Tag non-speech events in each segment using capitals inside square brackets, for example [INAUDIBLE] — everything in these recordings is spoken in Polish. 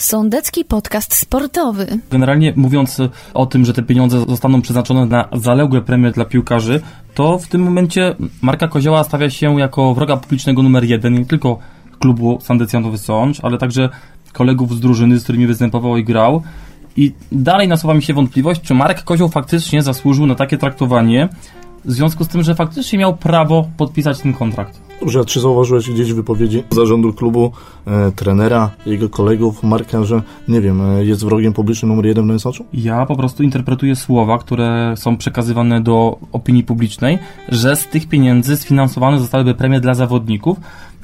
Sądecki podcast sportowy. Generalnie mówiąc o tym, że te pieniądze zostaną przeznaczone na zaległe premie dla piłkarzy, to w tym momencie Marka Kozioła stawia się jako wroga publicznego numer jeden, nie tylko klubu Sandecjanowy Sącz, ale także kolegów z drużyny, z którymi występował i grał. I dalej nasuwa mi się wątpliwość, czy Marek Kozioł faktycznie zasłużył na takie traktowanie, w związku z tym, że faktycznie miał prawo podpisać ten kontrakt. Dobrze, czy zauważyłeś gdzieś wypowiedzi zarządu klubu, e, trenera, jego kolegów, Marka, że nie wiem, e, jest wrogiem publicznym numer jeden w Nowym? Ja po prostu interpretuję słowa, które są przekazywane do opinii publicznej, że z tych pieniędzy sfinansowane zostałyby premie dla zawodników,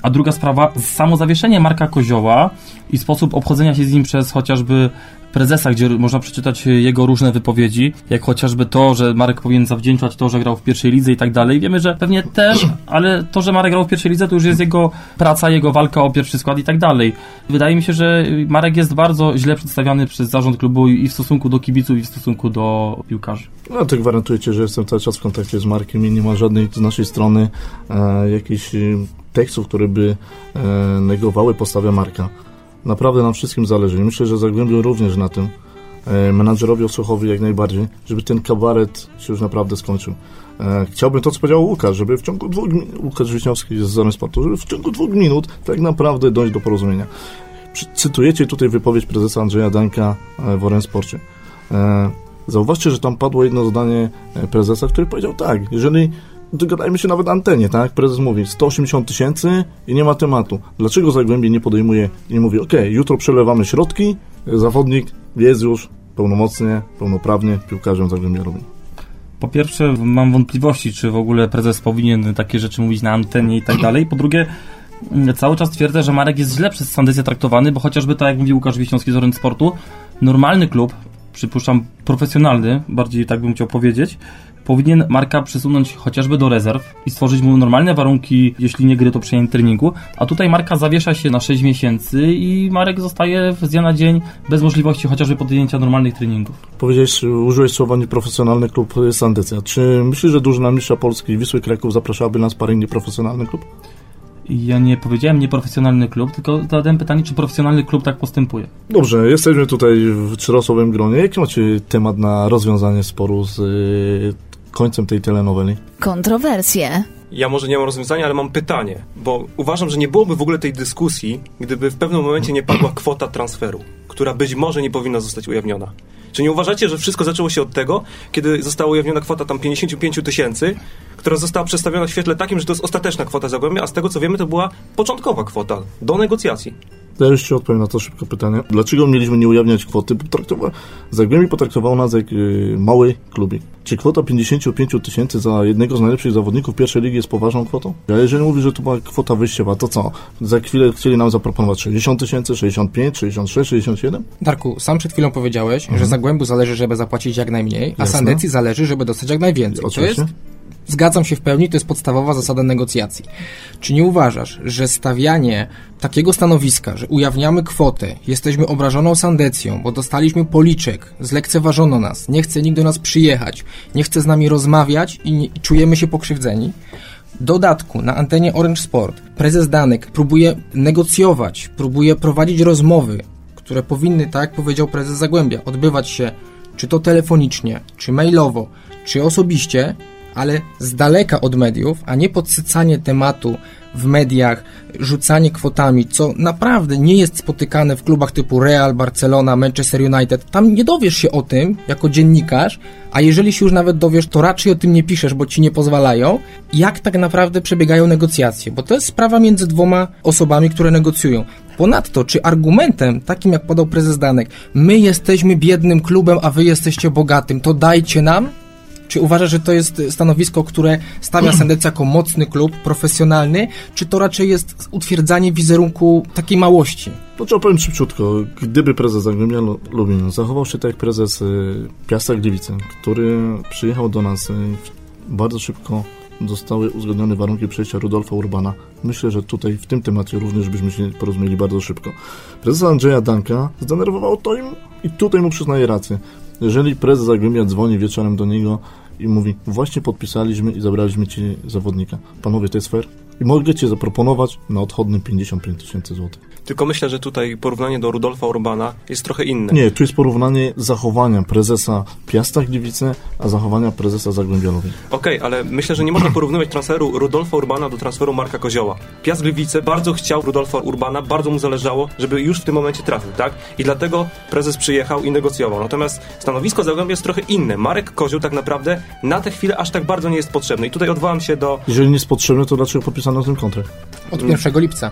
a druga sprawa, samo zawieszenie Marka Kozioła i sposób obchodzenia się z nim przez chociażby prezesa, gdzie można przeczytać jego różne wypowiedzi, jak chociażby to, że Marek powinien zawdzięczać to, że grał w pierwszej lidze i tak dalej. Wiemy, że pewnie też, ale to, że Marek grał w pierwszej lidze, to już jest jego praca, jego walka o pierwszy skład i tak dalej. Wydaje mi się, że Marek jest bardzo źle przedstawiany przez zarząd klubu i w stosunku do kibiców, i w stosunku do piłkarzy. No to gwarantuję Ci, że jestem cały czas w kontakcie z Markiem i nie ma żadnej z naszej strony e, jakichś e, tekstów, które by e, negowały postawę Marka. Naprawdę nam wszystkim zależy. Myślę, że Zagłębiu również na tym. E, menadżerowi Osłuchowi jak najbardziej, żeby ten kabaret się już naprawdę skończył. E, chciałbym to, co powiedział Łukasz, żeby w ciągu dwóch minut, Łukasz Wiśniowski z Zarem Sportu, żeby w ciągu dwóch minut tak naprawdę dojść do porozumienia. Cytujecie tutaj wypowiedź prezesa Andrzeja Dańka w Orensporcie. Zauważcie, że tam padło jedno zdanie prezesa, który powiedział tak, jeżeli dogadajmy się nawet antenie, tak? Prezes mówi 180 tysięcy i nie ma tematu. Dlaczego Zagłębie nie podejmuje i nie mówi, ok, jutro przelewamy środki, zawodnik jest już pełnomocnie, pełnoprawnie piłkarzem Zagłębia? Po pierwsze, mam wątpliwości, czy w ogóle prezes powinien takie rzeczy mówić na antenie i tak dalej. Po drugie, cały czas twierdzę, że Marek jest źle przez Sandecję traktowany, bo chociażby tak jak mówił Łukasz Wiśniowski z Orient Sportu, normalny klub, przypuszczam profesjonalny, bardziej tak bym chciał powiedzieć, powinien Marka przesunąć chociażby do rezerw i stworzyć mu normalne warunki, jeśli nie gry, to przejęcie treningu, a tutaj Marka zawiesza się na 6 miesięcy i Marek zostaje z dnia na dzień bez możliwości chociażby podjęcia normalnych treningów. Powiedziałeś, użyłeś słowa nieprofesjonalny klub Sandecja. Czy myślisz, że drużyna mistrza Polski Wisły Kraków zapraszałaby nas parę nieprofesjonalny klub? Ja nie powiedziałem nieprofesjonalny klub, tylko zadałem pytanie, czy profesjonalny klub tak postępuje. Dobrze, jesteśmy tutaj w czteroosobowym gronie. Jaki macie temat na rozwiązanie sporu z końcem tej telenoweli? Kontrowersje. Ja może nie mam rozwiązania, ale mam pytanie, bo uważam, że nie byłoby w ogóle tej dyskusji, gdyby w pewnym momencie nie padła kwota transferu, która być może nie powinna zostać ujawniona. Czy nie uważacie, że wszystko zaczęło się od tego, kiedy została ujawniona kwota tam 55 tysięcy, która została przedstawiona w świetle takim, że to jest ostateczna kwota Zagłębia, a z tego co wiemy, to była początkowa kwota do negocjacji. Ja już Ci odpowiem na to szybko pytanie. Dlaczego mieliśmy nie ujawniać kwoty? Potraktowa... Zagłębie potraktowało nas jak yy, mały klubik. Czy kwota 55 tysięcy za jednego z najlepszych zawodników pierwszej ligi jest poważną kwotą? A jeżeli mówi, że to była kwota wyjściowa, to co? Za chwilę chcieli nam zaproponować 60 tysięcy, 65, 66, 67? Darku, sam przed chwilą powiedziałeś, mhm. że Zagłębu zależy, żeby zapłacić jak najmniej, a Jasne. Sandecji zależy, żeby dostać jak najwięcej. Oczywiście. To jest Zgadzam się w pełni, to jest podstawowa zasada negocjacji. Czy nie uważasz, że stawianie takiego stanowiska, że ujawniamy kwotę, jesteśmy obrażoną sandecją, bo dostaliśmy policzek, zlekceważono nas, nie chce nikt do nas przyjechać, nie chce z nami rozmawiać i, nie, i czujemy się pokrzywdzeni? Dodatku na antenie Orange Sport prezes Danek próbuje negocjować, próbuje prowadzić rozmowy, które powinny, tak jak powiedział prezes Zagłębia, odbywać się czy to telefonicznie, czy mailowo, czy osobiście, ale z daleka od mediów, a nie podsycanie tematu w mediach, rzucanie kwotami, co naprawdę nie jest spotykane w klubach typu Real, Barcelona, Manchester United. Tam nie dowiesz się o tym jako dziennikarz, a jeżeli się już nawet dowiesz, to raczej o tym nie piszesz, bo ci nie pozwalają, jak tak naprawdę przebiegają negocjacje, bo to jest sprawa między dwoma osobami, które negocjują. Ponadto, czy argumentem, takim jak podał prezes Danek, my jesteśmy biednym klubem, a wy jesteście bogatym, to dajcie nam, czy uważasz, że to jest stanowisko, które stawia [CLEARS THROAT] Sandecja jako mocny klub, profesjonalny, czy to raczej jest utwierdzanie wizerunku takiej małości? No trzeba powiem szybciutko. Gdyby prezes Zagłębia Lubin zachował się tak jak prezes y, Piasta Gliwice, który przyjechał do nas y, bardzo szybko zostały uzgodnione warunki przejścia Rudolfa Urbana. Myślę, że tutaj w tym temacie również byśmy się porozumieli bardzo szybko. Prezes Andrzeja Danka zdenerwowało to im i tutaj mu przyznaję rację. Jeżeli prezes Zagłębia dzwoni wieczorem do niego i mówi, właśnie podpisaliśmy i zabraliśmy ci zawodnika. Panowie, to jest fair? I mogę ci zaproponować na odchodnym 55 tysięcy złotych. Tylko myślę, że tutaj porównanie do Rudolfa Urbana jest trochę inne. Nie, tu jest porównanie zachowania prezesa Piasta Gliwice, a zachowania prezesa Zagłębia Lubin. Okej, okay, ale myślę, że nie można porównywać transferu Rudolfa Urbana do transferu Marka Kozioła. Piast Gliwice bardzo chciał Rudolfa Urbana, bardzo mu zależało, żeby już w tym momencie trafił, tak? I dlatego prezes przyjechał i negocjował. Natomiast stanowisko Zagłębia jest trochę inne. Marek Kozioł tak naprawdę na tę chwilę aż tak bardzo nie jest potrzebny. I tutaj odwołam się do... Jeżeli nie jest potrzebny, to dlaczego podpisano ten kontrakt? Od 1 lipca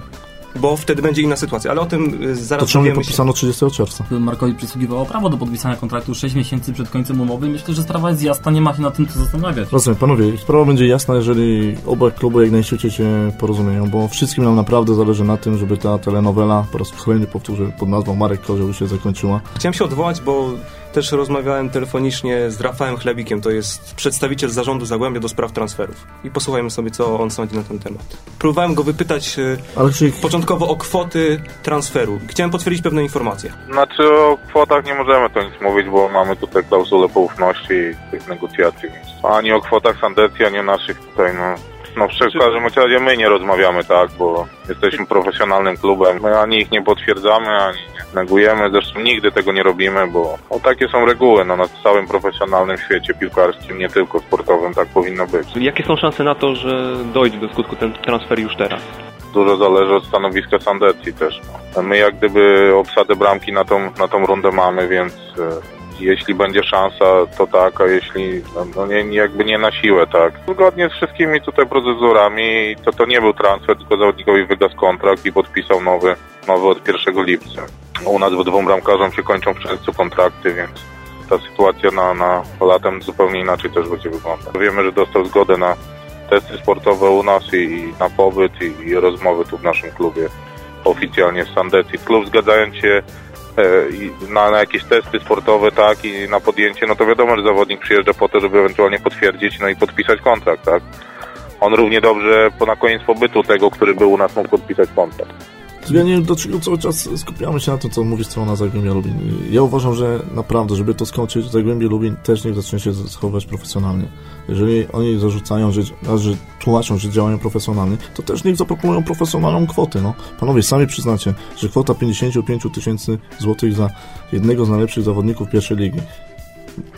bo wtedy będzie inna sytuacja, ale o tym y, zaraz To czemu nie podpisano 30 czerwca? Markowi przysługiwało prawo do podpisania kontraktu 6 miesięcy przed końcem umowy. Myślę, że sprawa jest jasna, nie ma się na tym co zastanawiać. Rozumiem, panowie, sprawa będzie jasna, jeżeli oba kluby jak najszybciej się porozumieją, bo wszystkim nam naprawdę zależy na tym, żeby ta telenowela, po raz kolejny powtórzę, pod nazwą Marek Kozioł się zakończyła. Chciałem się odwołać, bo też rozmawiałem telefonicznie z Rafałem Chlebikiem, to jest przedstawiciel zarządu Zagłębia do spraw transferów. I posłuchajmy sobie, co on sądzi na ten temat. Próbowałem go wypytać e, Ale czy... początkowo o kwoty transferu. Chciałem potwierdzić pewne informacje. Znaczy o kwotach nie możemy to nic mówić, bo mamy tutaj klauzulę poufności i tych negocjacji. Ani o kwotach Sandecji, ani o naszych tutaj, no no w każdym razie my nie rozmawiamy tak, bo jesteśmy profesjonalnym klubem. My ani ich nie potwierdzamy, ani negujemy. Zresztą nigdy tego nie robimy, bo no, takie są reguły no, na całym profesjonalnym świecie piłkarskim, nie tylko sportowym, tak powinno być. Jakie są szanse na to, że dojdzie do skutku ten transfer już teraz? Dużo zależy od stanowiska Sandecji też. No. My jak gdyby obsadę bramki na tą, na tą rundę mamy, więc e, jeśli będzie szansa, to tak, a jeśli no, no nie, jakby nie na siłę, tak. Zgodnie z wszystkimi tutaj procedurami, to to nie był transfer, tylko zawodnikowi wygasł kontrakt i podpisał nowy, nowy od 1 lipca. U nas w dwóm bramkarzom się kończą w czerwcu kontrakty, więc ta sytuacja na, na latem zupełnie inaczej też będzie wyglądać. Wiemy, że dostał zgodę na testy sportowe u nas i, i na pobyt i, i rozmowy tu w naszym klubie oficjalnie z Sandecji. Klub zgadzając się E, na, na, jakieś testy sportowe, tak, i na podjęcie, no to wiadomo, że zawodnik przyjeżdża po to, żeby ewentualnie potwierdzić, no i podpisać kontrakt, tak. On równie dobrze po na koniec pobytu tego, który był u nas, mógł podpisać kontrakt. Ja nie wiem, dlaczego cały czas skupiamy się na tym, co mówi strona Zagłębia Lubin. Ja uważam, że naprawdę, żeby to skończyć, Zagłębie Lubin też niech zacznie się zachowywać profesjonalnie. Jeżeli oni zarzucają, że, że tłumaczą, że działają profesjonalnie, to też niech zaproponują profesjonalną kwotę. No. Panowie, sami przyznacie, że kwota 55 tysięcy złotych za jednego z najlepszych zawodników pierwszej ligi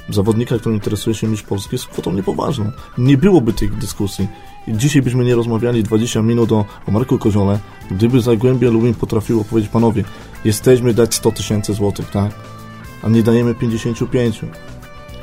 zawodnika, który interesuje się niż Polski, jest kwotą niepoważną. Nie byłoby tych dyskusji. Dzisiaj byśmy nie rozmawiali 20 minut o, o Marku Koziole, gdyby Zagłębie Lubin potrafiło powiedzieć, panowie, jesteśmy dać 100 tysięcy złotych, tak? A nie dajemy 55.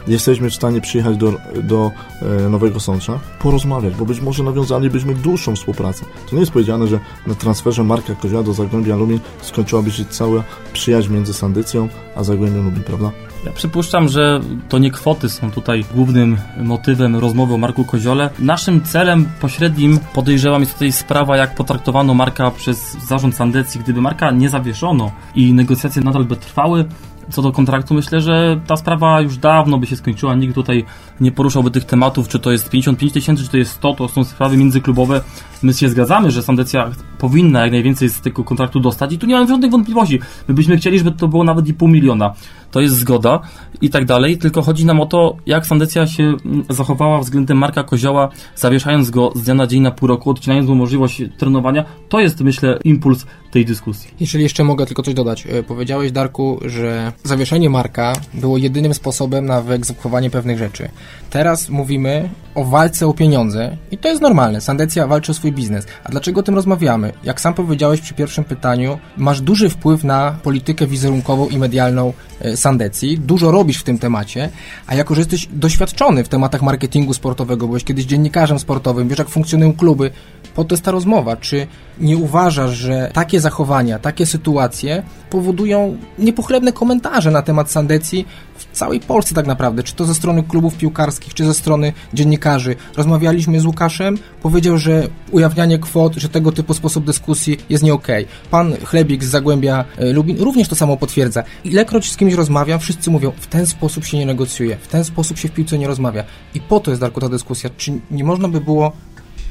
Jesteśmy w stanie przyjechać do, do e, Nowego Sącza, porozmawiać, bo być może nawiązalibyśmy dłuższą współpracę. To nie jest powiedziane, że na transferze Marka Kozioła do Zagłębia Lubin skończyłaby się cała przyjaźń między Sandycją a Zagłębiem Lubin, prawda? Ja przypuszczam, że to nie kwoty są tutaj głównym motywem rozmowy o Marku Koziole. Naszym celem pośrednim podejrzewam jest tutaj sprawa, jak potraktowano Marka przez zarząd Sandecji. Gdyby Marka nie zawieszono i negocjacje nadal by trwały, co do kontraktu, myślę, że ta sprawa już dawno by się skończyła. Nikt tutaj nie poruszałby tych tematów, czy to jest 55 tysięcy, czy to jest 100, to są sprawy międzyklubowe. My się zgadzamy, że Sandecja powinna jak najwięcej z tego kontraktu dostać i tu nie mam żadnych wątpliwości. My byśmy chcieli, żeby to było nawet i pół miliona. To jest zgoda i tak dalej, tylko chodzi nam o to, jak Sandecja się mm, zachowała względem Marka Kozioła, zawieszając go z dnia na dzień na pół roku, odcinając mu możliwość trenowania. To jest, myślę, impuls tej dyskusji. Jeżeli jeszcze mogę tylko coś dodać. E, powiedziałeś, Darku, że zawieszenie Marka było jedynym sposobem na wyegzekwowanie pewnych rzeczy. Teraz mówimy o walce o pieniądze i to jest normalne. Sandecja walczy o swój biznes. A dlaczego o tym rozmawiamy? Jak sam powiedziałeś przy pierwszym pytaniu, masz duży wpływ na politykę wizerunkową i medialną e, Sandecji, dużo robisz w tym temacie, a jako, że jesteś doświadczony w tematach marketingu sportowego, byłeś kiedyś dziennikarzem sportowym, wiesz jak funkcjonują kluby, po to jest ta rozmowa. Czy nie uważasz, że takie zachowania, takie sytuacje powodują niepochlebne komentarze na temat Sandecji w całej Polsce tak naprawdę? Czy to ze strony klubów piłkarskich, czy ze strony dziennikarzy? Rozmawialiśmy z Łukaszem, powiedział, że ujawnianie kwot, że tego typu sposób dyskusji jest nie okej. Okay. Pan Chlebik z Zagłębia e, Lubin również to samo potwierdza. Ilekroć z kimś rozmawiam, wszyscy mówią, w ten sposób się nie negocjuje, w ten sposób się w piłce nie rozmawia. I po to jest, Darku, ta dyskusja. Czy nie można by było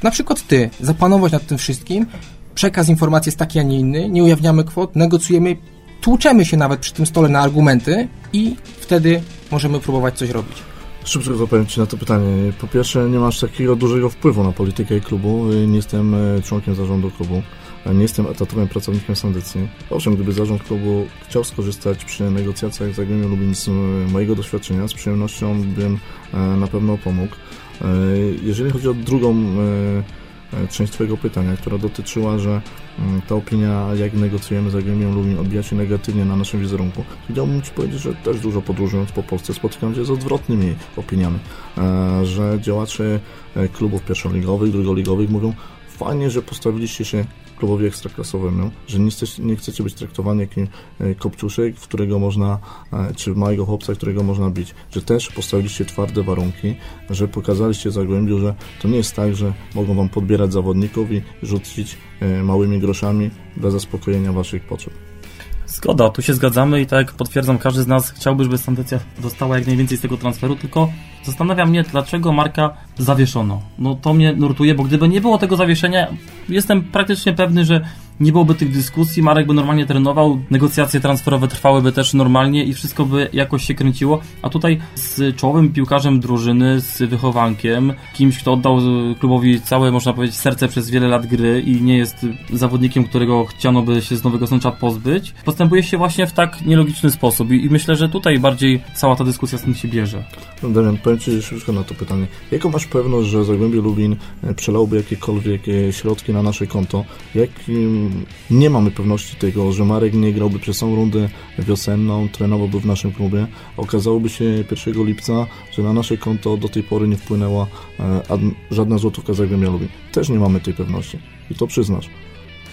na przykład ty, zapanować nad tym wszystkim, przekaz informacji jest taki, a nie inny, nie ujawniamy kwot, negocjujemy, tłuczemy się nawet przy tym stole na argumenty i wtedy możemy próbować coś robić. Szybko odpowiem Ci na to pytanie. Po pierwsze, nie masz takiego dużego wpływu na politykę klubu. Nie jestem e, członkiem zarządu klubu. nie jestem etatowym pracownikiem Sandecji. Owszem, gdyby zarząd klubu chciał skorzystać przy negocjacjach z Zagłębiem Lubin z mojego doświadczenia, z przyjemnością bym na pewno pomógł. Jeżeli chodzi o drugą E, część Twojego pytania, która dotyczyła, że mm, ta opinia, jak negocjujemy z Zagłębiem Lubin, odbija się negatywnie na naszym wizerunku. Chciałbym Ci powiedzieć, że też dużo podróżując po Polsce spotykam się z odwrotnymi opiniami, e, że działacze e, klubów pierwszoligowych, drugoligowych mówią, fajnie, że postawiliście się klubowi ekstraklasowemu, że nie, nie chcecie być traktowani jak e, kopciuszek, w którego można, e, czy małego chłopca, którego można bić, że też postawiliście twarde warunki, że pokazaliście Zagłębiu, że to nie jest tak, że mogą wam podbierać zawodników i rzucić e, małymi groszami dla zaspokojenia waszych potrzeb. Zgoda, tu się zgadzamy i tak jak potwierdzam, każdy z nas chciałby, żeby Sandecja dostała jak najwięcej z tego transferu, tylko zastanawia mnie, dlaczego marka zawieszono. No to mnie nurtuje, bo gdyby nie było tego zawieszenia, jestem praktycznie pewny, że nie byłoby tych dyskusji, Marek by normalnie trenował, negocjacje transferowe trwałyby też normalnie i wszystko by jakoś się kręciło, a tutaj z czołowym piłkarzem drużyny, z wychowankiem, kimś, kto oddał klubowi całe, można powiedzieć, serce przez wiele lat gry i nie jest zawodnikiem, którego chciano by się z Nowego Sącza pozbyć, postępuje się właśnie w tak nielogiczny sposób i, myślę, że tutaj bardziej cała ta dyskusja z tym się bierze. No, Damian, powiem Ci szybko na to pytanie. Jaką masz pewność, że Zagłębie Lubin e, przelałby jakiekolwiek e, środki na nasze konto? Jakim nie mamy pewności tego, że Marek nie grałby przez całą rundę wiosenną, trenowałby w naszym klubie. Okazałoby się 1 lipca, że na nasze konto do tej pory nie wpłynęła e, żadna złotówka Zagłębia Lubin. Też nie mamy tej pewności i to przyznasz.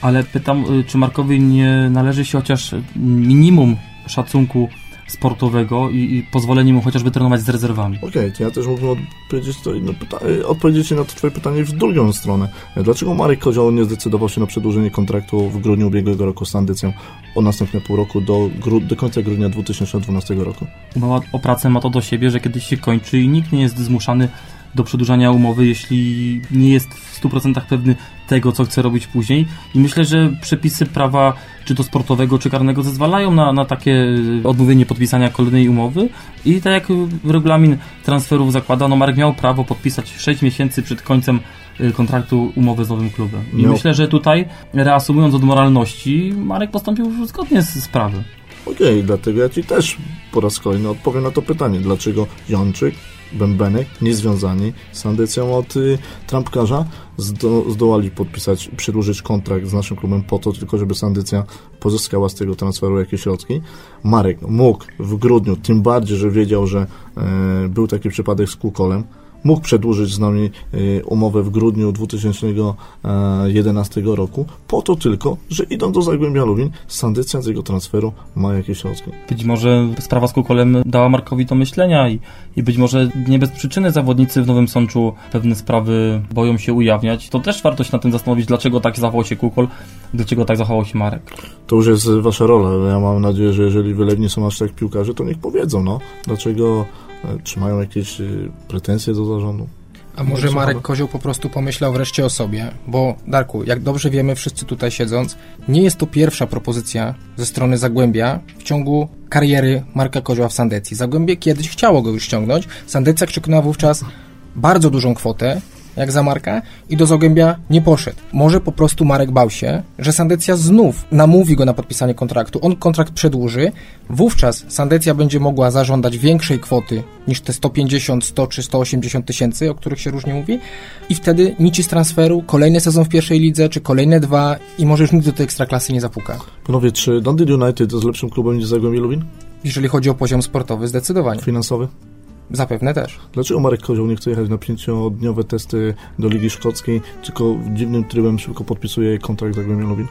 Ale pytam, y, czy Markowi nie należy się chociaż minimum szacunku sportowego i, i pozwolenie mu chociażby trenować z rezerwami. Okej, okay, to ja też mógłbym odpowiedzieć, to inne pytanie, odpowiedzieć na to twoje pytanie w drugą stronę. Dlaczego Marek Kozioł nie zdecydował się na przedłużenie kontraktu w grudniu ubiegłego roku z Sandycją o następne pół roku do, do końca grudnia 2012 roku? Umowa o pracę ma to do siebie, że kiedyś się kończy i nikt nie jest zmuszany do przedłużania umowy, jeśli nie jest w 100% pewny tego, co chce robić później. I myślę, że przepisy prawa, czy to sportowego, czy karnego, zezwalają na, na takie odmówienie podpisania kolejnej umowy. I tak jak regulamin transferów zakłada, no Marek miał prawo podpisać 6 miesięcy przed końcem y, kontraktu umowy z nowym klubem. I miał. myślę, że tutaj, reasumując od moralności, Marek postąpił zgodnie z sprawy. Okej, okay, dlatego ja Ci też po raz kolejny odpowiem na to pytanie, dlaczego Jączyk bębenek, niezwiązani z Andecją od y, trampkarza, zdo, zdołali podpisać, przedłużyć kontrakt z naszym klubem po to tylko, żeby Sandycja pozyskała z tego transferu jakieś środki. Marek mógł w grudniu, tym bardziej, że wiedział, że e, był taki przypadek z Kukolem, mógł przedłużyć z nami y, umowę w grudniu 2011 roku, po to tylko, że idąc do Zagłębia Lubin, Sandycja z jego transferu ma jakieś środki. Być może sprawa z Kukolem dała Markowi to myślenia i, i być może nie bez przyczyny zawodnicy w Nowym Sączu pewne sprawy boją się ujawniać. To też warto się na tym zastanowić, dlaczego tak zachował się Kukol, dlaczego tak zachował się Marek. To już jest wasza rola. Ja mam nadzieję, że jeżeli wylewni są aż tak piłkarze, to niech powiedzą, no, dlaczego E, czy mają jakieś e, pretensje do zarządu? A może Marek Kozioł po prostu pomyślał wreszcie o sobie? Bo, Darku, jak dobrze wiemy, wszyscy tutaj siedząc, nie jest to pierwsza propozycja ze strony Zagłębia w ciągu kariery Marka Kozioła w Sandecji. Zagłębie kiedyś chciało go już ściągnąć. Sandecja krzyknęła wówczas bardzo dużą kwotę, jak za Marka i do Zagłębia nie poszedł. Może po prostu Marek bał się, że Sandecja znów namówi go na podpisanie kontraktu. On kontrakt przedłuży, wówczas Sandecja będzie mogła zażądać większej kwoty niż te 150, 100 czy 180 tysięcy, o których się różnie mówi i wtedy nici z transferu, kolejny sezon w pierwszej lidze, czy kolejne dwa i może już nigdy do tej ekstraklasy nie zapuka. Panowie, czy Dundee United jest lepszym klubem niż Zagłębie Lubin? Jeżeli chodzi o poziom sportowy, zdecydowanie. Finansowy? Zapewne też. Dlaczego Marek Kozioł nie chce jechać na pięciodniowe testy do Ligi Szkockiej, tylko dziwnym trybem szybko podpisuje kontrakt z Zagłębiem Lubin?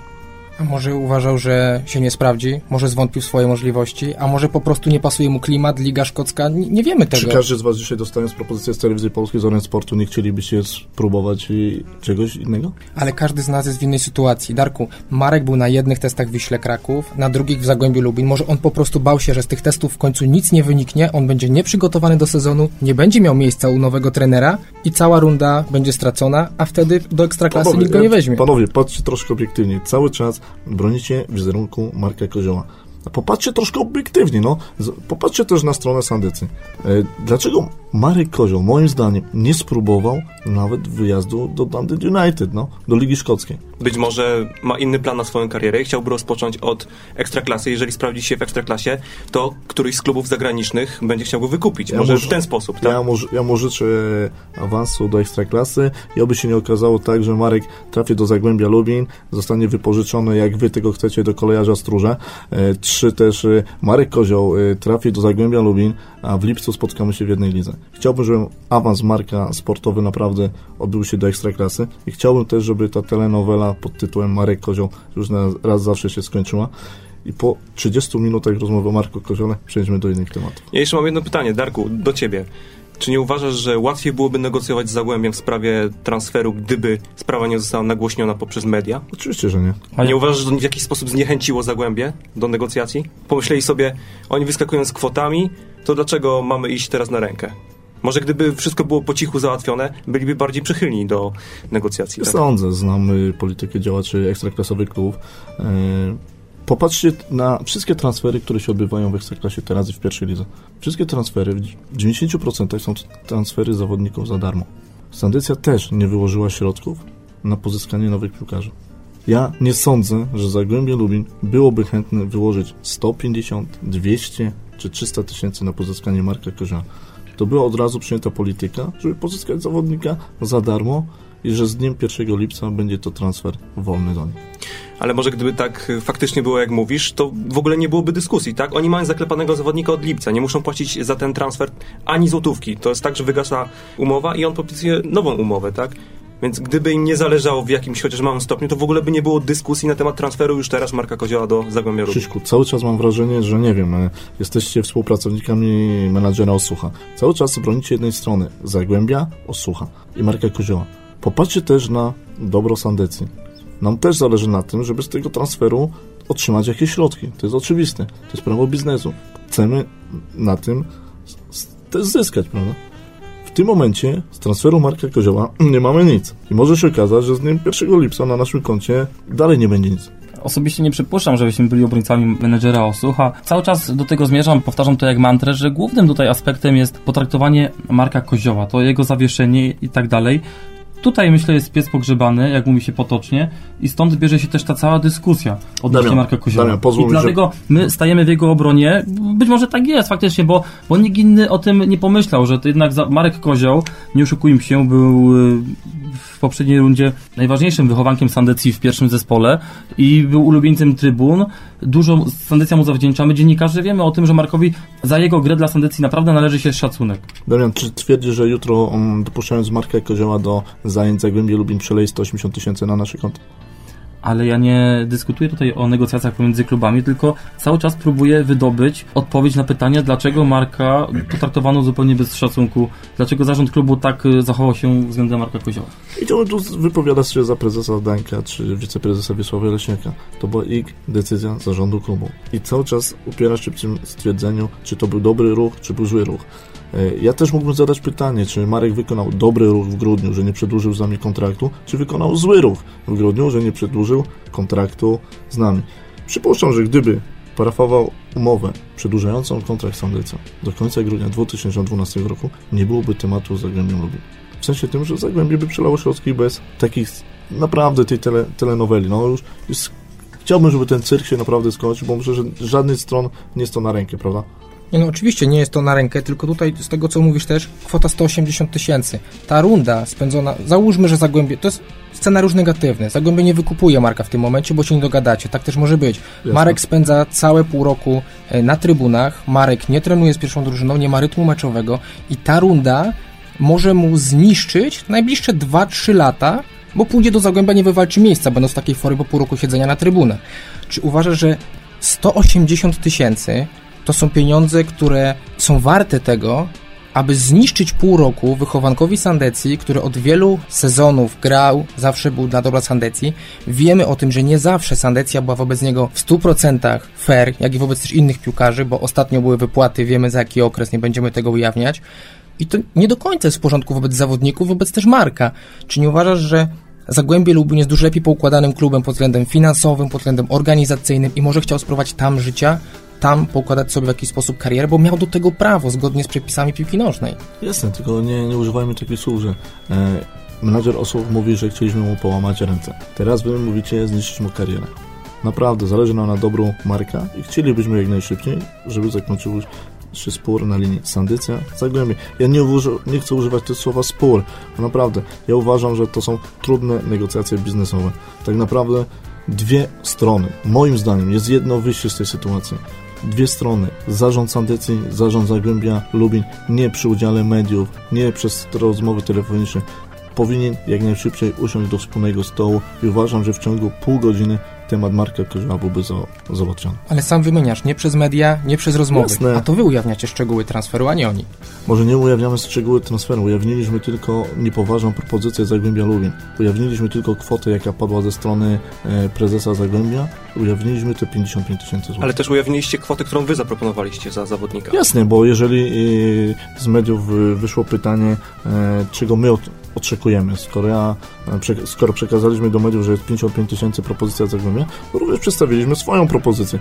A może uważał, że się nie sprawdzi, może zwątpił w swoje możliwości, a może po prostu nie pasuje mu klimat, Liga Szkocka, nie, nie wiemy tego. Czy każdy z Was dzisiaj dostając propozycję z telewizji polskiej, z Orient Sportu, nie chcielibyście spróbować czegoś innego? Ale każdy z nas jest w innej sytuacji. Darku, Marek był na jednych testach w Wiśle Kraków, na drugich w Zagłębiu Lubin. Może on po prostu bał się, że z tych testów w końcu nic nie wyniknie, on będzie nieprzygotowany do sezonu, nie będzie miał miejsca u nowego trenera i cała runda będzie stracona, a wtedy do Ekstraklasy nikt go nie weźmie. Panowie, patrzcie troszkę obiektywnie. Cały czas bronicie wizerunku Marka Kozioła. Popatrzcie troszkę obiektywnie, no. Popatrzcie też na stronę Sandycy. E, dlaczego Marek Kozioł, moim zdaniem, nie spróbował nawet wyjazdu do Dundee United, no, do Ligi Szkockiej? Być może ma inny plan na swoją karierę i chciałby rozpocząć od Ekstraklasy. Jeżeli sprawdzi się w Ekstraklasie, to któryś z klubów zagranicznych będzie chciał go wykupić. Ja może, w ten sposób, tak? Ja mu, ja mu życzę awansu do Ekstraklasy i oby się nie okazało tak, że Marek trafi do Zagłębia Lubin, zostanie wypożyczony, jak wy tego chcecie, do kolejarza Stróże. Trzy też e, Marek Kozioł e, trafi do Zagłębia Lubin, a w lipcu spotkamy się w jednej lidze. Chciałbym, żeby awans Marka sportowy naprawdę odbył się do Ekstraklasy i chciałbym też, żeby ta telenowela pod tytułem Marek Kozioł już raz zawsze się skończyła. I po 30 minutach rozmowy o Marku Koziole przejdźmy do innych tematów. Ja jeszcze mam jedno pytanie, Darku, do ciebie. Czy nie uważasz, że łatwiej byłoby negocjować z Zagłębiem w sprawie transferu, gdyby sprawa nie została nagłośniona poprzez media? Oczywiście, że nie. A nie uważasz, że to w jakiś sposób zniechęciło Zagłębie do negocjacji? Pomyśleli sobie, oni wyskakują z kwotami, to dlaczego mamy iść teraz na rękę? Może gdyby wszystko było po cichu załatwione, byliby bardziej przychylni do negocjacji. Tak? Sądzę, znamy politykę działaczy ekstraklasowych klubów. Popatrzcie na wszystkie transfery, które się odbywają w Ekstraklasie teraz i w pierwszej lidze. Wszystkie transfery, w 90% są transfery zawodników za darmo. Sandycja też nie wyłożyła środków na pozyskanie nowych piłkarzy. Ja nie sądzę, że Zagłębie Lubin byłoby chętne wyłożyć 150, 200 czy 300 tysięcy na pozyskanie Marka Kozioła to była od razu przyjęta polityka, żeby pozyskać zawodnika za darmo i że z dniem 1 lipca będzie to transfer wolny do nich. Ale może gdyby tak faktycznie było, jak mówisz, to w ogóle nie byłoby dyskusji, tak? Oni mają zaklepanego zawodnika od lipca, nie muszą płacić za ten transfer ani złotówki. To jest tak, że wygasa umowa i on podpisuje nową umowę, tak? Więc gdyby im nie zależało w jakimś chociaż małym stopniu, to w ogóle by nie było dyskusji na temat transferu już teraz Marka Kozioła do Zagłębia Rubin. Krzyśku, cały czas mam wrażenie, że nie wiem, e, jesteście współpracownikami menadżera Osucha. Cały czas bronicie jednej strony Zagłębia, Osucha i Marka Kozioła. Popatrzcie też na dobro Sandecji. Nam też zależy na tym, żeby z tego transferu otrzymać jakieś środki. To jest oczywiste. To jest prawo biznesu. Chcemy na tym też zyskać, prawda? W tym momencie z transferu Marka Kozioła [CLEARS THROAT] nie mamy nic. I może się okazać, że z dniem 1 lipca na naszym koncie dalej nie będzie nic. Osobiście nie przypuszczam, żebyśmy byli obrońcami menedżera Osucha. Cały czas do tego zmierzam, powtarzam to jak mantrę, że głównym tutaj aspektem jest potraktowanie Marka Kozioła, to jego zawieszenie i tak dalej. Tutaj myślę jest pies pogrzebany, jak mówi się potocznie i stąd bierze się też ta cała dyskusja odnośnie Marka Kozioła. Damian, I dlatego my stajemy w jego obronie. Być może tak jest faktycznie, bo, bo nikt inny o tym nie pomyślał, że to jednak Marek Kozioł, nie oszukujmy się, był y, w poprzedniej rundzie najważniejszym wychowankiem Sandecji w pierwszym zespole i był ulubieńcem trybun. Dużo Sandecja mu zawdzięczamy. Dziennikarze wiemy o tym, że Markowi za jego grę dla Sandecji naprawdę należy się szacunek. Damian, czy twierdzi, że jutro um, dopuszczając Marka Kozioła do zajęć Zagłębie Lubin przeleje 180 tysięcy na nasze konto? Ale ja nie dyskutuję tutaj o negocjacjach pomiędzy klubami, tylko cały czas próbuję wydobyć odpowiedź na pytanie, dlaczego Marka potraktowano zupełnie bez szacunku, dlaczego zarząd klubu tak y, zachował się względem Marka Kozioła. I to tu wypowiadać się za prezesa Dańka czy wiceprezesa Wiesława Leśniaka. To była ich decyzja zarządu klubu. I cały czas upierasz się w tym stwierdzeniu, czy to był dobry ruch, czy był zły ruch. E, ja też mógłbym zadać pytanie, czy Marek wykonał dobry ruch w grudniu, że nie przedłużył z nami kontraktu, czy wykonał zły ruch w grudniu, że nie przedłużył kontraktu z nami. Przypuszczam, że gdyby parafował umowę przedłużającą kontrakt z Sandyca do końca grudnia 2012 roku, nie byłoby tematu z Lubin. W sensie tym, że Zagłębie by przelało środki bez takich naprawdę tej tele, telenoweli. No już, już chciałbym, żeby ten cyrk się naprawdę skończył, bo myślę, że żadnej stron nie jest to na rękę, prawda? Nie no, oczywiście nie jest to na rękę, tylko tutaj z tego co mówisz też, kwota 180 tysięcy. Ta runda spędzona, załóżmy, że Zagłębie, to jest scenariusz negatywny. Zagłębie nie wykupuje Marka w tym momencie, bo się nie dogadacie. Tak też może być. Jasne. Marek spędza całe pół roku e, na trybunach, Marek nie trenuje z pierwszą drużyną, nie ma rytmu meczowego i ta runda może mu zniszczyć najbliższe 2-3 lata, bo pójdzie do Zagłębia, nie wywalczy miejsca, będąc w takiej formie po pół roku siedzenia na trybunach. Czy uważasz, że 180 tysięcy to są pieniądze, które są warte tego, aby zniszczyć pół roku wychowankowi Sandecji, który od wielu sezonów grał, zawsze był dla dobra Sandecji. Wiemy o tym, że nie zawsze Sandecja była wobec niego w 100% fair, jak i wobec też innych piłkarzy, bo ostatnio były wypłaty, wiemy za jaki okres, nie będziemy tego ujawniać. I to nie do końca jest w porządku wobec zawodników, wobec też Marka. Czy nie uważasz, że Zagłębie Lubin jest dużo lepiej poukładanym klubem pod względem finansowym, pod względem organizacyjnym i może chciał spróbować tam życia, tam pokładać sobie w jakiś sposób karierę, bo miał do tego prawo, zgodnie z przepisami piłki nożnej. Jasne, tylko nie, nie używajmy takich słów, że e, menadżer osób mówi, że chcieliśmy mu połamać ręce. Teraz wy mówicie zniszczyć mu karierę. Naprawdę, zależy nam na dobru Marka i chcielibyśmy jak najszybciej, żeby zakończył się spór na linii Sandycja, Zagłębie. Ja nie, nie chcę używać tego słowa spór, bo naprawdę, ja uważam, że to są trudne negocjacje biznesowe. Tak naprawdę dwie strony, moim zdaniem, jest jedno wyjście z tej sytuacji dwie strony. Zarząd Sandycji, zarząd Zagłębia Lubin, nie przy udziale mediów, nie przez rozmowy telefoniczne, powinien jak najszybciej usiąść do wspólnego stołu i uważam, że w ciągu pół godziny temat Marka byłby za, załatwiony. Ale sam wymieniasz, nie przez media, nie przez rozmowy. Jasne. A to wy ujawniacie szczegóły transferu, a nie oni. Może nie ujawniamy szczegóły transferu, ujawniliśmy tylko niepoważną propozycję Zagłębia Lubin. Ujawniliśmy tylko kwotę, jaka padła ze strony e, prezesa Zagłębia. Ujawniliśmy te 55 tysięcy złotych. Ale też ujawniliście kwotę, którą wy zaproponowaliście za zawodnika. Jasne, bo jeżeli e, z mediów wyszło pytanie, e, czego my od, oczekujemy. Skoro, ja, e, skoro przekazaliśmy do mediów, że jest 55 tysięcy propozycja Zagłębia, to również przedstawiliśmy swoją propozycję.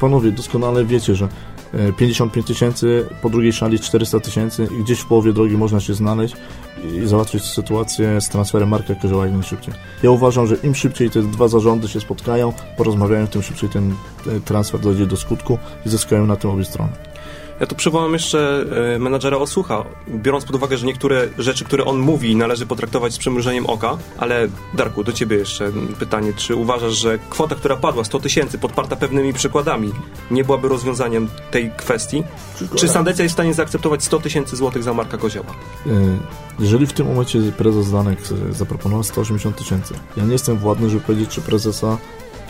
Panowie, doskonale wiecie, że 55 e, tysięcy, po drugiej szali 400 tysięcy i gdzieś w połowie drogi można się znaleźć i załatwić sytuację z transferem Marka Kozioła jak najszybciej. Ja uważam, że im szybciej te dwa zarządy się spotkają, porozmawiają, tym szybciej ten e, transfer dojdzie do skutku i zyskają na tym obie strony. Ja tu przywołam jeszcze e, menadżera Osłucha, biorąc pod uwagę, że niektóre rzeczy, które on mówi, należy potraktować z przymrużeniem oka, ale Darku, do ciebie jeszcze pytanie, czy uważasz, że kwota, która padła, 100 tysięcy, podparta pewnymi przykładami, nie byłaby rozwiązaniem tej kwestii? Czy Sandecja jest w stanie zaakceptować 100 tysięcy złotych za Marka Kozioła? E, jeżeli w tym momencie prezes Danek zaproponował 180 tysięcy, ja nie jestem władny, żeby powiedzieć, czy prezesa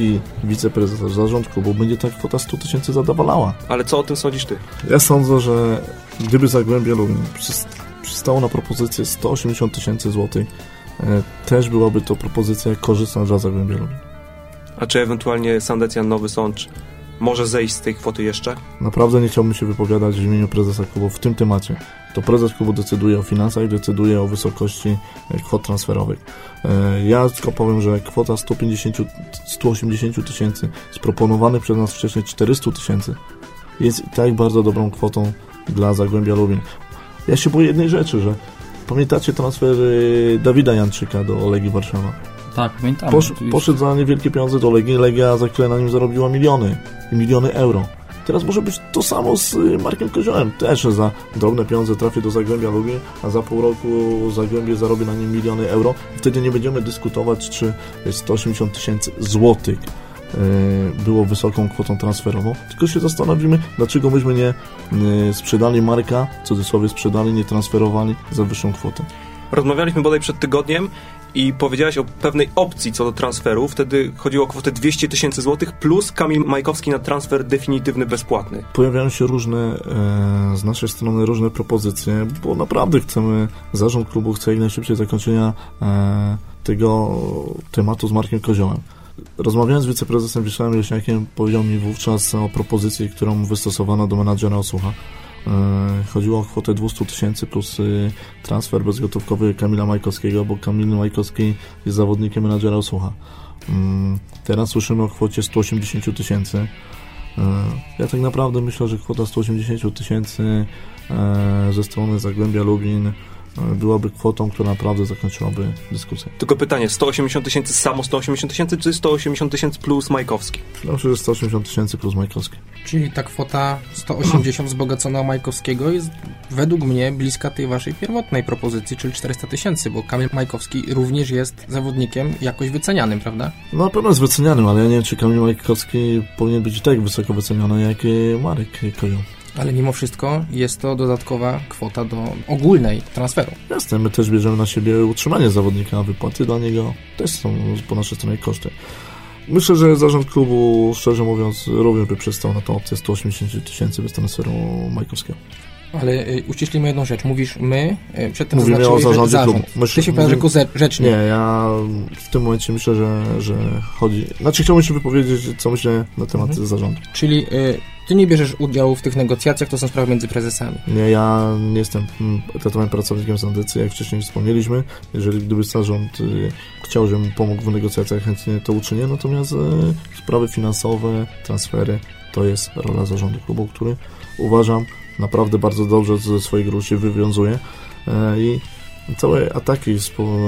i wiceprezes zarządku, bo będzie ta kwota 100 tysięcy zadowalała. Ale co o tym sądzisz ty? Ja sądzę, że gdyby Zagłębie Lubin przystało na propozycję 180 tysięcy złotych, e, też byłaby to propozycja korzystna dla Zagłębia Lubin. A czy ewentualnie Sandecja Nowy Sącz może zejść z tej kwoty jeszcze? Naprawdę nie chciałbym się wypowiadać w imieniu prezesa klubu w tym temacie. To prezes klubu decyduje o finansach decyduje o wysokości e, kwot transferowych. E, ja tylko powiem, że kwota 150, 180 tysięcy z proponowanych przez nas wcześniej 400 tysięcy jest i tak bardzo dobrą kwotą dla Zagłębia Lubin. Ja się boję jednej rzeczy, że pamiętacie transfer Dawida Janczyka do Legii Warszawa? Tak, pamiętam. Posz, poszedł za niewielkie pieniądze do Legii, Legia za chwilę na nim zarobiła miliony i miliony euro. Teraz może być to samo z y, Markiem Koziołem. Też za drobne pieniądze trafi do Zagłębia Lubin, a za pół roku Zagłębie zarobi na nim miliony euro. Wtedy nie będziemy dyskutować, czy 180 tysięcy złotych y, było wysoką kwotą transferową, tylko się zastanowimy, dlaczego myśmy nie y, sprzedali Marka, w cudzysłowie sprzedali, nie transferowali za wyższą kwotę. Rozmawialiśmy bodaj przed tygodniem i powiedziałeś o pewnej opcji co do transferu. Wtedy chodziło o kwotę 200 tysięcy złotych plus Kamil Majkowski na transfer definitywny, bezpłatny. Pojawiają się różne, e, z naszej strony różne propozycje, bo naprawdę chcemy, zarząd klubu chce jak najszybciej zakończenia e, tego tematu z Markiem Koziołem. Rozmawiając z wiceprezesem Wiesławem Jośniakiem, powiedział mi wówczas o propozycji, którą wystosowano do menadżera Osłucha. E, chodziło o kwotę 200 tysięcy plus y, transfer bezgotówkowy Kamila Majkowskiego, bo Kamil Majkowski jest zawodnikiem menadżera Osłucha. Mm, teraz słyszymy o kwocie 180 tysięcy. E, ja tak naprawdę myślę, że kwota 180 tysięcy e, ze strony Zagłębia Lubin byłaby kwotą, która naprawdę zakończyłaby dyskusję. Tylko pytanie, 180 tysięcy samo 180 tysięcy, czy 180 tysięcy plus Majkowski? Myślę, że 180 tysięcy plus Majkowski. Czyli ta kwota 180 wzbogacona Majkowskiego jest według mnie bliska tej waszej pierwotnej propozycji, czyli 400 tysięcy, bo Kamil Majkowski również jest zawodnikiem jakoś wycenianym, prawda? No na pewno jest wycenianym, ale ja nie wiem, czy Kamil Majkowski powinien być tak wysoko wyceniony, jak Marek Kozioł. Ale mimo wszystko jest to dodatkowa kwota do ogólnej transferu. Jasne, my też bierzemy na siebie utrzymanie zawodnika, wypłaty dla niego też są po naszej stronie koszty. Myślę, że zarząd klubu, szczerze mówiąc, również by przystał na tą opcję 180 tysięcy bez transferu Majkowskiego. Ale y, uściślimy jedną rzecz. Mówisz my, y, przedtem Mówimy o zarządzie klubu. Myślę- Ty się powiadasz jako ze- rzecznik. Nie, ja w tym momencie myślę, że, że chodzi... Znaczy chciałbym się wypowiedzieć, co myślę na temat Mhm. zarządu. Czyli y, ty nie bierzesz udziału w tych negocjacjach, to są sprawy między prezesami. Nie, ja nie jestem mm, etatowym pracownikiem sandycy, jak wcześniej wspomnieliśmy. Jeżeli gdyby zarząd y, chciał, żebym pomógł w negocjacjach, chętnie to uczynię. Natomiast y, sprawy finansowe, transfery, to jest rola zarządu klubu, który uważam naprawdę bardzo dobrze ze swojego roli się wywiązuje. E, I całe ataki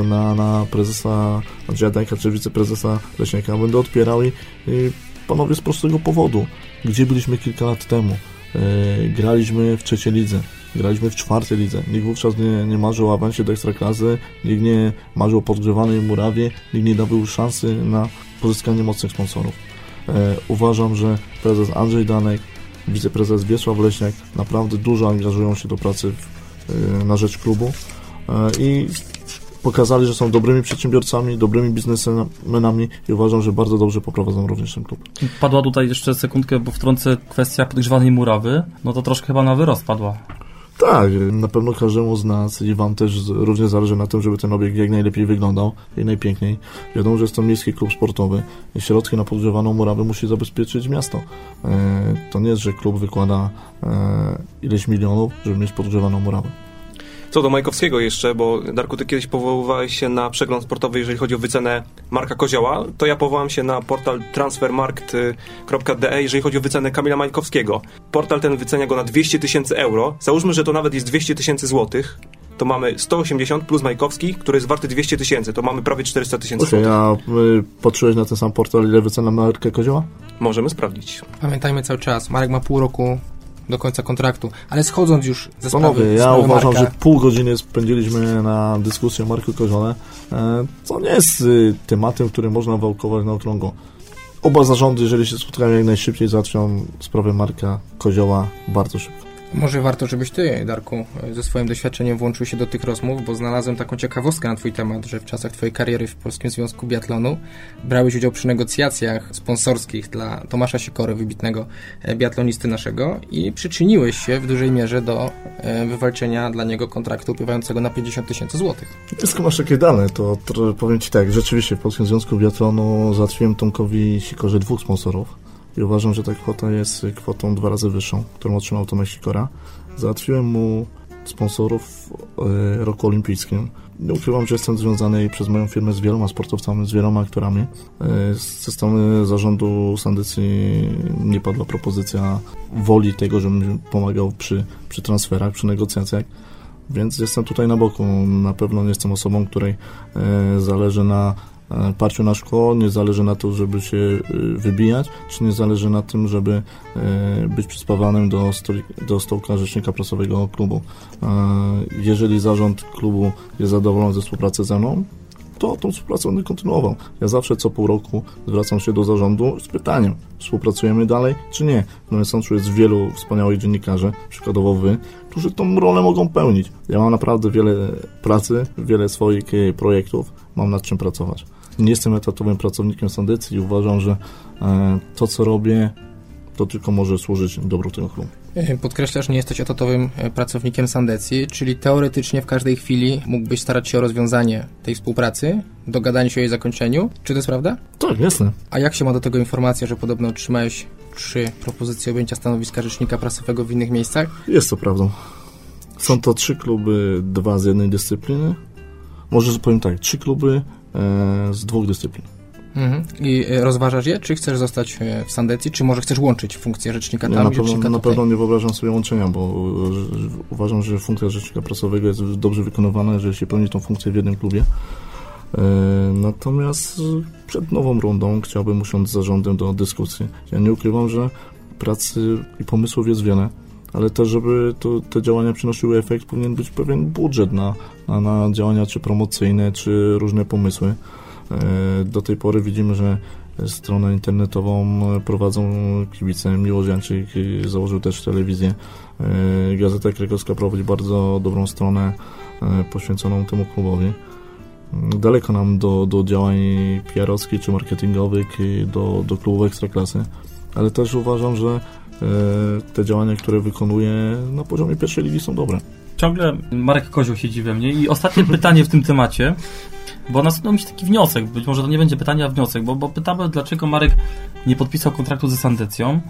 na, na prezesa Andrzeja Dajka, czy wiceprezesa Leśniaka będę odpierał i, i panowie z prostego powodu. Gdzie byliśmy kilka lat temu? E, graliśmy w trzeciej lidze, graliśmy w czwartej lidze. Nikt wówczas nie, nie marzył o awansie do ekstraklasy, nikt nie marzył o podgrzewanej murawie, nikt nie dawał szansy na pozyskanie mocnych sponsorów. E, uważam, że prezes Andrzej Danek, wiceprezes Wiesław Leśniak naprawdę dużo angażują się do pracy w, e, na rzecz klubu e, i pokazali, że są dobrymi przedsiębiorcami, dobrymi biznesmenami i uważam, że bardzo dobrze poprowadzą również ten klub. Padła tutaj jeszcze sekundkę, bo wtrącę kwestia podgrzewanej murawy, no to troszkę chyba na wyrost padła. Tak, na pewno każdemu z nas i Wam też również zależy na tym, żeby ten obiekt jak najlepiej wyglądał i najpiękniej. Wiadomo, że jest to miejski klub sportowy środki na podgrzewaną murawę musi zabezpieczyć miasto. E, to nie jest, że klub wykłada e, ileś milionów, żeby mieć podgrzewaną murawę. Co do Majkowskiego jeszcze, bo Darku, ty kiedyś powoływałeś się na przegląd sportowy, jeżeli chodzi o wycenę Marka Kozioła, to ja powołam się na portal transfermarkt.de, jeżeli chodzi o wycenę Kamila Majkowskiego. Portal ten wycenia go na 200 tysięcy euro. Załóżmy, że to nawet jest 200 tysięcy złotych. To mamy 180 plus Majkowski, który jest warty 200 tysięcy. To mamy prawie 400 tysięcy złotych. a y, patrzyłeś na ten sam portal, ile wycena Marka Kozioła? Możemy sprawdzić. Pamiętajmy cały czas, Marek ma pół roku do końca kontraktu, ale schodząc już ze sprawy, Panowie, ja sprawy uważam, Marka, że pół godziny spędziliśmy na dyskusję o Marku Koziole, co nie jest y, tematem, który można wałkować na okrągło. Oba zarządy, jeżeli się spotkają jak najszybciej, załatwią sprawę Marka Kozioła bardzo szybko. Może warto, żebyś ty, Darku, ze swoim doświadczeniem włączył się do tych rozmów, bo znalazłem taką ciekawostkę na twój temat, że w czasach twojej kariery w Polskim Związku Biatlonu brałeś udział przy negocjacjach sponsorskich dla Tomasza Sikory, wybitnego e, biatlonisty naszego i przyczyniłeś się w dużej mierze do e, wywalczenia dla niego kontraktu opiewającego na 50 tysięcy złotych. Skoro masz takie dane, to, to powiem Ci tak, rzeczywiście w Polskim Związku Biatlonu załatwiłem Tomkowi Sikorze dwóch sponsorów i uważam, że ta kwota jest kwotą dwa razy wyższą, którą otrzymał Tomek Sikora. Załatwiłem mu sponsorów e, roku olimpijskim. Nie ukrywam, że jestem związany przez moją firmę z wieloma sportowcami, z wieloma aktorami. E, Ze strony zarządu Sandycji nie padła propozycja woli tego, żebym pomagał przy, przy transferach, przy negocjacjach. Więc jestem tutaj na boku. Na pewno nie jestem osobą, której e, zależy na parciu na szkło, nie zależy na to, żeby się e, wybijać, czy nie zależy na tym, żeby e, być przyspawanym do, stoli, do stołka rzecznika prasowego klubu. E, jeżeli zarząd klubu jest zadowolony ze współpracy ze mną, to tą współpracę będę kontynuował. Ja zawsze co pół roku zwracam się do zarządu z pytaniem, współpracujemy dalej, czy nie. W Nowym Sączu jest wielu wspaniałych dziennikarzy, przykładowo wy, którzy tą rolę mogą pełnić. Ja mam naprawdę wiele pracy, wiele swoich e, projektów, mam nad czym pracować. Nie jestem etatowym pracownikiem Sandycji i uważam, że e, to, co robię, to tylko może służyć dobru tego klubu. E, Podkreślasz, nie jesteś etatowym e, pracownikiem Sandecji, czyli teoretycznie w każdej chwili mógłbyś starać się o rozwiązanie tej współpracy, dogadanie się o jej zakończeniu. Czy to jest prawda? Tak, jasne. A jak się ma do tego informacja, że podobno otrzymałeś trzy propozycje objęcia stanowiska rzecznika prasowego w innych miejscach? Jest to prawdą. Są to trzy kluby, dwa z jednej dyscypliny. Może powiem tak, trzy kluby z dwóch dyscyplin. Mhm. I e, rozważasz je? Czy chcesz zostać e, w Sandecji, czy może chcesz łączyć funkcję rzecznika Ja tam na i rzecznika pewno, na pewno nie wyobrażam sobie łączenia, bo e, uważam, że funkcja rzecznika prasowego jest dobrze wykonywana, jeżeli się pełni tą funkcję w jednym klubie. E, Natomiast e, przed nową rundą chciałbym usiąść z zarządem do dyskusji. Ja nie ukrywam, że pracy i pomysłów jest wiele, ale też, żeby to, te działania przynosiły efekt, powinien być pewien budżet na, na, na działania czy promocyjne, czy różne pomysły. E, Do tej pory widzimy, że stronę internetową prowadzą kibice. Miłosz Janczyk założył też telewizję. E, Gazeta Krakowska prowadzi bardzo dobrą stronę e, poświęconą temu klubowi. Daleko nam do, do działań PR-owskich czy marketingowych, do, do klubów ekstraklasy. Ale też uważam, że te działania, które wykonuje na poziomie pierwszej ligi są dobre. Ciągle Marek Kozioł siedzi we mnie i ostatnie [LAUGHS] pytanie w tym temacie, bo nasunął mi się taki wniosek, być może to nie będzie pytanie, a wniosek, bo, bo pytamy, dlaczego Marek nie podpisał kontraktu ze Sandecją,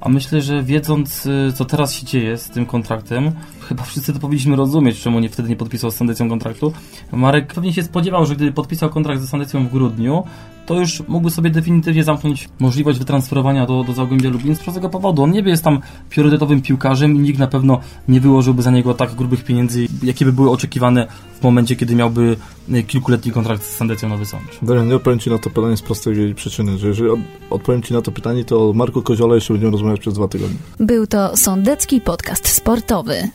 a myślę, że wiedząc, y, co teraz się dzieje z tym kontraktem, chyba wszyscy to powinniśmy rozumieć, czemu nie wtedy nie podpisał z Sandecją kontraktu. Marek pewnie się spodziewał, że gdy podpisał kontrakt ze Sandecją w grudniu, to już mógłby sobie definitywnie zamknąć możliwość wytransferowania do, do Zagłębia Lubin z prostego powodu. On nie jest tam priorytetowym piłkarzem i nikt na pewno nie wyłożyłby za niego tak grubych pieniędzy, jakie by były oczekiwane w momencie, kiedy miałby y, kilkuletni kontrakt z Sandecją Nowy Sącz. Daniel, nie odpowiem Ci na to pytanie z prostej przyczyny, że jeżeli odpowiem Ci na to pytanie, to o Marku Koziole jeszcze będziemy rozmawiać przez dwa tygodnie. Był to Sądecki Podcast Sportowy.